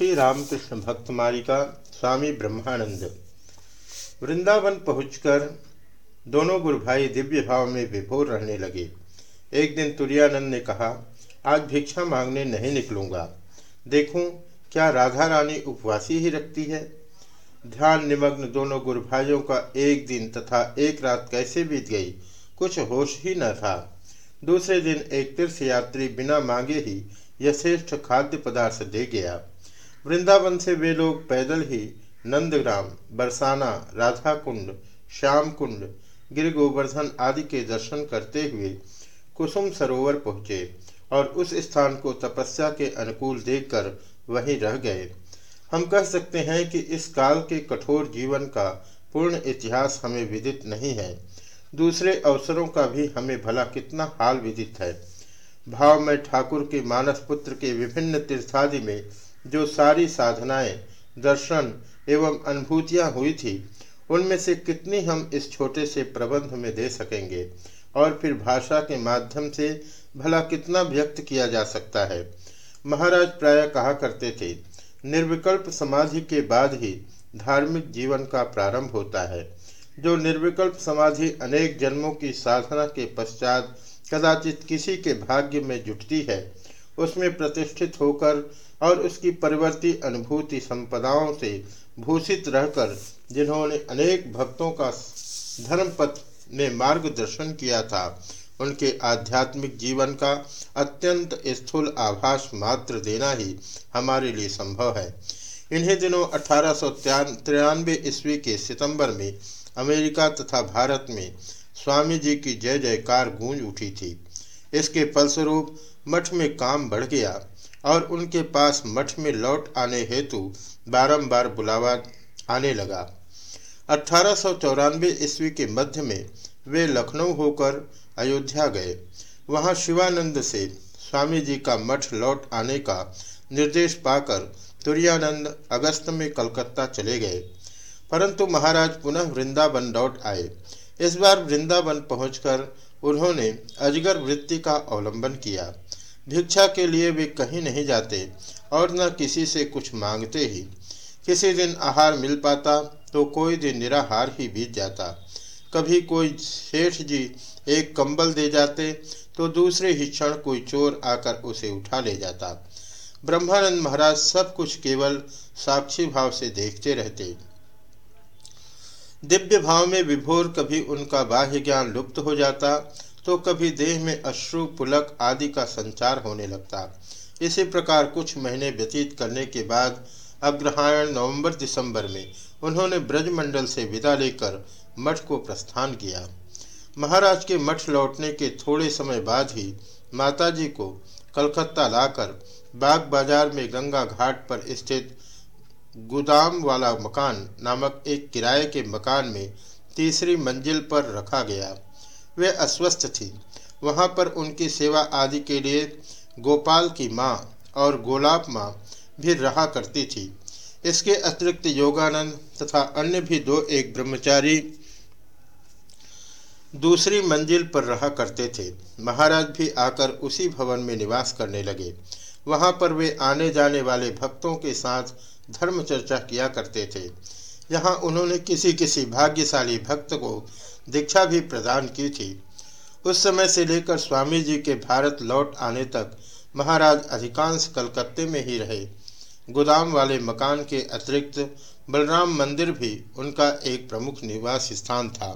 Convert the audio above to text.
श्री रामकृष्ण भक्त मालिका स्वामी ब्रह्मानंद। वृंदावन पहुंचकर दोनों गुरु भाई दिव्य भाव में विभोर रहने लगे। एक दिन तुरानंद ने कहा, आज भिक्षा मांगने नहीं निकलूँगा। देखूँ, क्या राधा रानी उपवासी ही रखती है? ध्यान निमग्न दोनों गुरु भाइयों का एक दिन तथा एक रात कैसे बीत गई? कुछ होश ही न था। दूसरे दिन एक तीर्थ यात्री बिना मांगे ही यथेष्ट खाद्य पदार्थ दे गया। वृंदावन से वे लोग पैदल ही नंदग्राम, बरसाना राधा कुंड श्याम कुंड गिर गोवर्धन आदि के दर्शन करते हुए कुसुम सरोवर पहुँचे और उस स्थान को तपस्या के अनुकूल देखकर वहीं रह गए। हम कह सकते हैं कि इस काल के कठोर जीवन का पूर्ण इतिहास हमें विदित नहीं है। दूसरे अवसरों का भी हमें भला कितना हाल विदित है। भाव में ठाकुर के मानस पुत्र के विभिन्न तीर्थादि में जो सारी साधनाएँ, दर्शन एवं अनुभूतियाँ हुई थी, उनमें से कितनी हम इस छोटे से प्रबंध में दे सकेंगे? और फिर भाषा के माध्यम से भला कितना व्यक्त किया जा सकता है? महाराज प्राय कहा करते थे, निर्विकल्प समाधि के बाद ही धार्मिक जीवन का प्रारंभ होता है। जो निर्विकल्प समाधि अनेक जन्मों की साधना के पश्चात कदाचित किसी के भाग्य में जुटती है उसमें प्रतिष्ठित होकर और उसकी परिवर्ती अनुभूति संपदाओं से भूषित रहकर जिन्होंने अनेक भक्तों का धर्मपथ में मार्गदर्शन किया था, उनके आध्यात्मिक जीवन का अत्यंत स्थूल आभास मात्र देना ही हमारे लिए संभव है। इन्हीं दिनों अठारह सौ तिरानवे ईस्वी के सितंबर में अमेरिका तथा भारत में स्वामी जी की जय जयकार गूंज उठी थी। इसके फलस्वरूप मठ में काम बढ़ गया और उनके पास मठ में लौट आने हेतु बारंबार बुलावा आने लगा। अठारह ईस्वी के मध्य में वे लखनऊ होकर अयोध्या गए। वहाँ शिवानंद से स्वामी जी का मठ लौट आने का निर्देश पाकर तुरानंद अगस्त में कलकत्ता चले गए। परंतु महाराज पुनः वृंदावन लौट आए। इस बार वृंदावन पहुंचकर उन्होंने अजगर वृत्ति का अवलंबन किया। भिक्षा के लिए वे कहीं नहीं जाते और न किसी से कुछ मांगते ही। किसी दिन आहार मिल पाता तो कोई दिन निराहार ही बीत जाता। कभी कोई सेठ जी एक कंबल दे जाते तो दूसरे ही क्षण कोई चोर आकर उसे उठा ले जाता। ब्रह्मानंद महाराज सब कुछ केवल साक्षी भाव से देखते रहते। दिव्य भाव में विभोर कभी उनका बाह्य ज्ञान लुप्त हो जाता तो कभी देह में अश्रु, पुलक आदि का संचार होने लगता। इसी प्रकार कुछ महीने व्यतीत करने के बाद अग्रहायण नवंबर दिसंबर में उन्होंने ब्रजमंडल से विदा लेकर मठ को प्रस्थान किया। महाराज के मठ लौटने के थोड़े समय बाद ही माताजी को कलकत्ता लाकर बाग बाज़ार में गंगा घाट पर स्थित गोदाम वाला मकान नामक एक किराए के मकान में तीसरी मंजिल पर रखा गया। वे अस्वस्थ थी। वहाँ पर उनकी सेवा आदि के लिए गोपाल की माँ और गोलाब माँ भी रहा करती थी। इसके अतिरिक्त योगानंद तथा अन्य भी दो एक ब्रह्मचारी दूसरी मंजिल पर रहा करते थे। महाराज भी आकर उसी भवन में निवास करने लगे। वहाँ पर वे आने जाने वाले भक्तों के साथ धर्म चर्चा किया करते थे। यहाँ उन्होंने किसी किसी भाग्यशाली भक्त को दीक्षा भी प्रदान की थी। उस समय से लेकर स्वामी जी के भारत लौट आने तक महाराज अधिकांश कलकत्ते में ही रहे। गोदाम वाले मकान के अतिरिक्त बलराम मंदिर भी उनका एक प्रमुख निवास स्थान था।